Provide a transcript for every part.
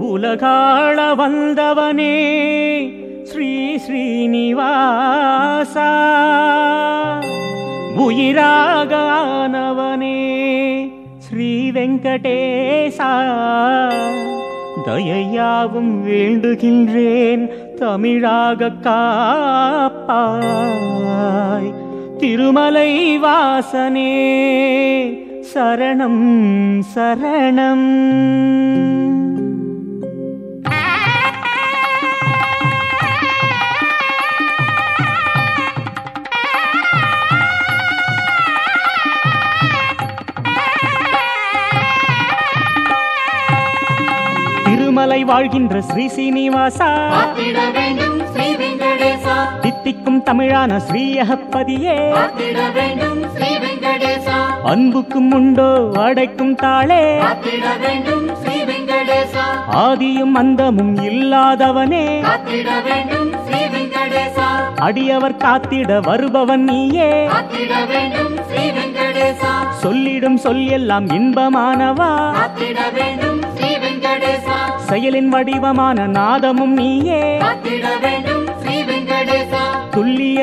உலகாள வந்தவனே ஸ்ரீ ஸ்ரீனிவாசா. உயிராகானவனே ஸ்ரீ வெங்கடேசா. தயையாவும் வேண்டுகின்றேன் தமிழாக காப்பாய். திருமலை வாசனே சரணம் சரணம். திருமலை வாழ்கின்ற ஸ்ரீ சீனிவாசா. தித்திக்கும் தமிழான ஸ்ரீயகப்பதியே. அன்புக்கும் உண்டோ அடைக்கும் தாளே. ஆதியும் அந்தமும் இல்லாதவனே. அடியவர் காத்திட வருபவன் நீயே. சொல்லிடும் சொல் எல்லாம் இன்பமானவா. செயலின் வடிவமான நாதமும் நீயே. வேண்டும் ஸ்ரீ வெங்கடேசா.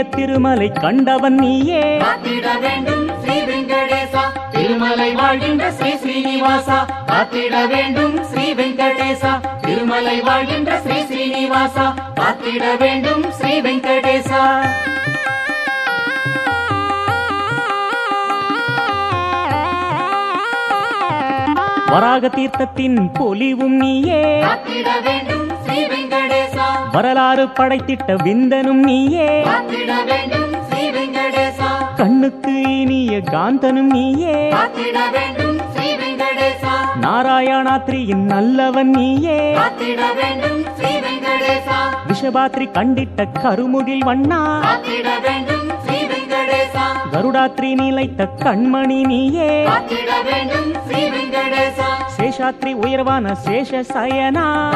திருமலை கண்டவன் நீயே. காத்திட வேண்டும் ஸ்ரீ வெங்கடேசா. திருமலை வாழ்கின்ற ஸ்ரீ ஸ்ரீனிவாசா. காத்திட வேண்டும் ஸ்ரீ வெங்கடேசா. திருமலை வாழ்கின்ற ஸ்ரீ ஸ்ரீனிவாசா. காத்திட வேண்டும் ஸ்ரீ வெங்கடேசா. வராக தீர்த்தத்தின் பொலிவும் நீயே. காத்திட வேண்டும் வரலாறு படைத்திட்ட விந்தனும் நீயே. கண்ணுக்கு இனிய காந்தனும் நீயே. நாராயணாத்ரியின் நல்லவன் நீயே. விஷபாத்ரி கண்டிட்ட கருமுகில் வண்ணா. கருடாத்ரி நிலைத்த கண்மணி நீயே. சேஷாத்ரி உயர்வான சேஷ சயனா.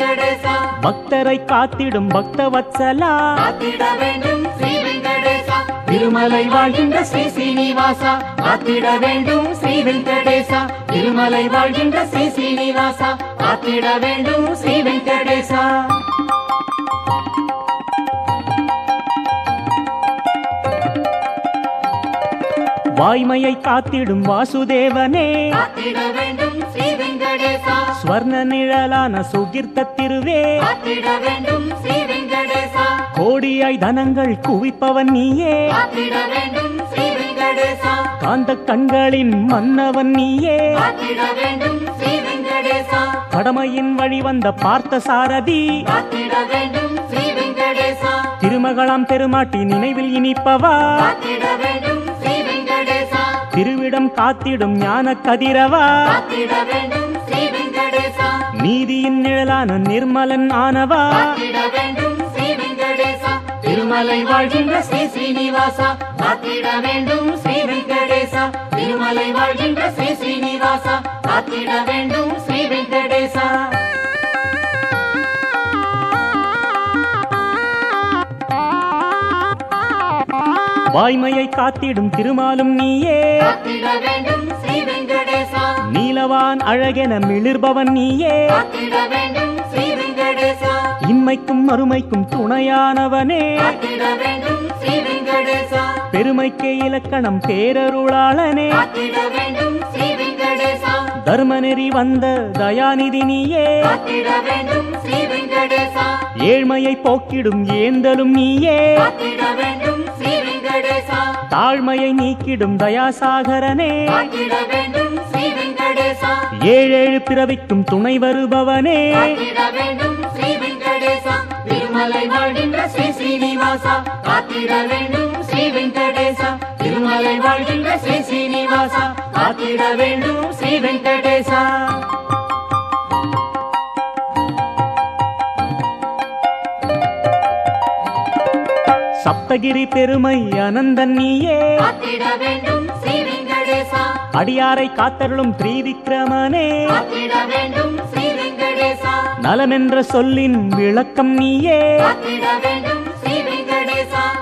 வெங்கடேசா. பக்தரை காத்திடும் பக்த வத்சலா காத்திட வேண்டும் ஸ்ரீ வெங்கடேசா. திருமலை வாழ்கின்ற ஸ்ரீ சீனிவாசா. காத்திட வேண்டும் ஸ்ரீ வெங்கடேசா. திருமலை வாழ்கின்ற ஸ்ரீ சீனிவாசா. காத்திட வேண்டும் ஸ்ரீ வெங்கடேசா. வாய்மையை காத்திடும் வாசுதேவனே. ஸ்வர்ண நிழலான சுகிர்த்த திருவே. கோடியாய் தனங்கள் குவிப்பவன் நீயே. காந்த கண்களின் மன்னவன் நீயே. கடமையின் வழி வந்த பார்த்த சாரதி. திருமகளாம் பெருமாட்டி நினைவில் இனிப்பவா. திருவிடம் காத்திடும் ஞான கதிரவா? நீதியின் நிழலான நிர்மலன் ஆனவா? திருமலை வாழ்கின்ற ஸ்ரீ ஸ்ரீனிவாசா காத்திட வேண்டும் ஸ்ரீ வெங்கடேசா. திருமலை வாழ்கின்ற ஸ்ரீ ஸ்ரீனிவாசா காத்திட வேண்டும் ஸ்ரீ வெங்கடேசா. வாய்மையை காத்திடும் திருமாலும் நீயே. நீலவான் அழகென மிளிர்பவன் நீயே. இன்மைக்கும் மறுமைக்கும் துணையானவனே. பெருமைக்கே இலக்கணம் பேரருளாளனே. தர்மநெறி வந்த தயாநிதி நீயே ஏழ்மையை போக்கிடும் ஏந்தலும் நீயே. தாழ்மையை நீக்கிடும் தயாசாகரனே. ஏழேழு பிறவிக்கும் துணை வருபவனே. திருமலை வாழ்கின்ற ஸ்ரீ ஸ்ரீனிவாசா காத்திட வேண்டும் ஸ்ரீ வெங்கடேசா. திருமலை வாழ்கின்ற ஸ்ரீ ஸ்ரீனிவாசா காத்திட வேண்டும் ஸ்ரீ வெங்கடேசா. சப்தகிரி பெருமை அனந்தன் நீயே. காத்திட வேண்டும் ஸ்ரீ வெங்கடேசா. அடியாரை காத்தருளும் திரிவிக்ரமனே. காத்திட வேண்டும் ஸ்ரீ வெங்கடேசா. நலமென்ற சொல்லின் விளக்கம் நீயே.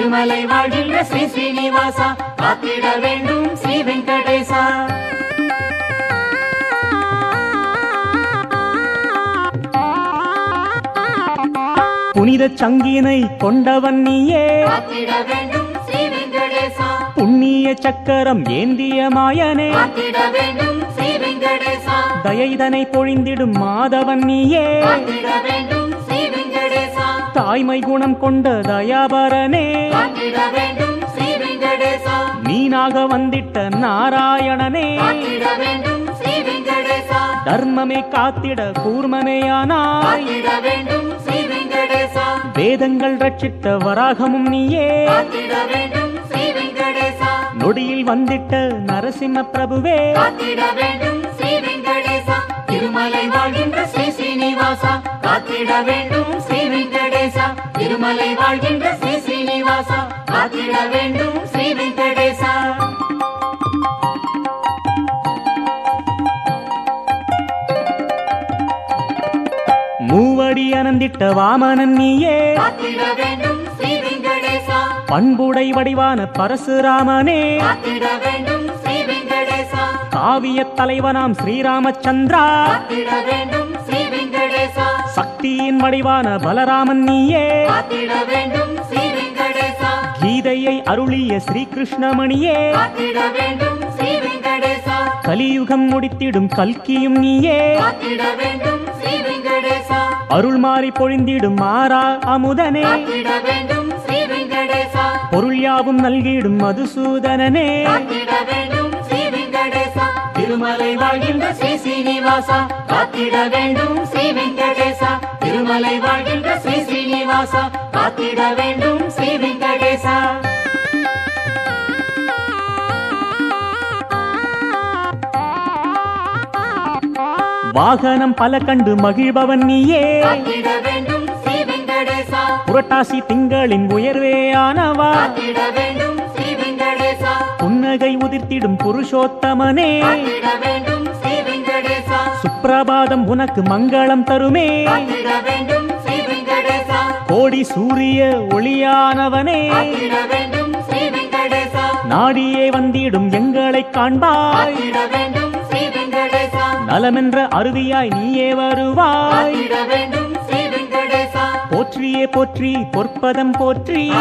திருமலை வாழ்கின்ற ஸ்ரீ ஸ்ரீனிவாசா காத்திட வேண்டும் ஸ்ரீ வெங்கடேசா. புனித சங்கினை கொண்டவன் நீயே. புண்ணிய சக்கரம் ஏந்திய மாயனே. தயைதனை பொழிந்திடும் மாதவன் நீயே. வேண்டும் தாய்மை குணம் கொண்ட தயாபரனே. நீனாக வந்திட்ட நாராயணனே. தர்மமே காத்திட கூர்மனையானாய் வேதங்கள் ரட்சித்த வராகமும் நீயே. நொடியில் வந்திட்ட நரசிம்ம பிரபுவே. திருமலை வாழ்கின்ற ஸ்ரீ ஸ்ரீனிவாசா காத்திட வேண்டும் ஸ்ரீ வெங்கடேசா. திருமலை வாழ்கின்ற ஸ்ரீ ஸ்ரீனிவாசா காத்திட வேண்டும் ஸ்ரீ வெங்கடேசா. மூவடி அனந்திட்ட வாமனன் நீயே. காத்திட வேண்டும் ஸ்ரீ வெங்கடேசா. பண்புடை வடிவான பரசுராமனே. காத்திட வேண்டும் காவிய தலைவனாம் ஸ்ரீராமச்சந்திரா. சக்தியின் வடிவான பலராமன் நீயே. கீதையை அருளிய ஸ்ரீகிருஷ்ணமணியே. கலியுகம் முடித்திடும் கல்கியும் நீயே. அருள் மாறி பொழிந்திடும் மாறா அமுதனே. பொருள் யாவும் நல்கிடும் மதுசூதனனே. திருமலை வாழ்கின்ற ஸ்ரீ ஸ்ரீனிவாசா காத்திட வேண்டும் ஸ்ரீ வெங்கடேசா. திருமலை வாழ்கின்ற ஸ்ரீ ஸ்ரீனிவாசா காத்திட வேண்டும் ஸ்ரீ வெங்கடேசா. வாகனம் பல கண்டு மகிழ்பவன் நீயே. புரட்டாசி திங்களின் உயர்வே ஆனவா. புன்னகை உதிர்த்திடும் புருஷோத்தமனே. சுப்பிரபாதம் உனக்கு மங்களம் தருமே. கோடி சூரிய ஒளியானவனே. நாடியே வந்திடும் எங்களை காண்பாய். நலமென்ற அருவியாய் நீயே வருவாய். போற்றியே போற்றி பொற்பதம் போற்றி.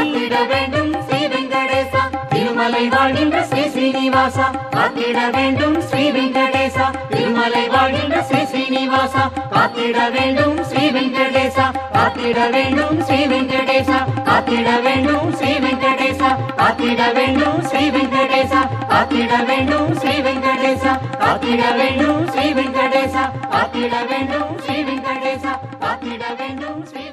திருமலை வாழ்கின்ற ஸ்ரீ ஸ்ரீனிவாசா காத்திட வேண்டும் ஸ்ரீ வெங்கடேசா. திருமலை வாழ்கின்ற ஸ்ரீ ஸ்ரீனிவாசா காத்திட வேண்டும் ஸ்ரீ வெங்கடேசா. காத்திட வேண்டும் ஸ்ரீ வெங்கடேசா. காத்திட வேண்டும் ஸ்ரீ வெங்கடேசா. காத்திட வேண்டும் ஸ்ரீ வெங்கடேசா. காத்திட வேண்டும் ஸ்ரீ வெங்கடேசா. காத்திட வேண்டும் ஸ்ரீ வெங்கடேசா. காத்திட வேண்டும் ஸ்ரீ வெங்கடேசா. காத்திட வேண்டும் ஸ்ரீ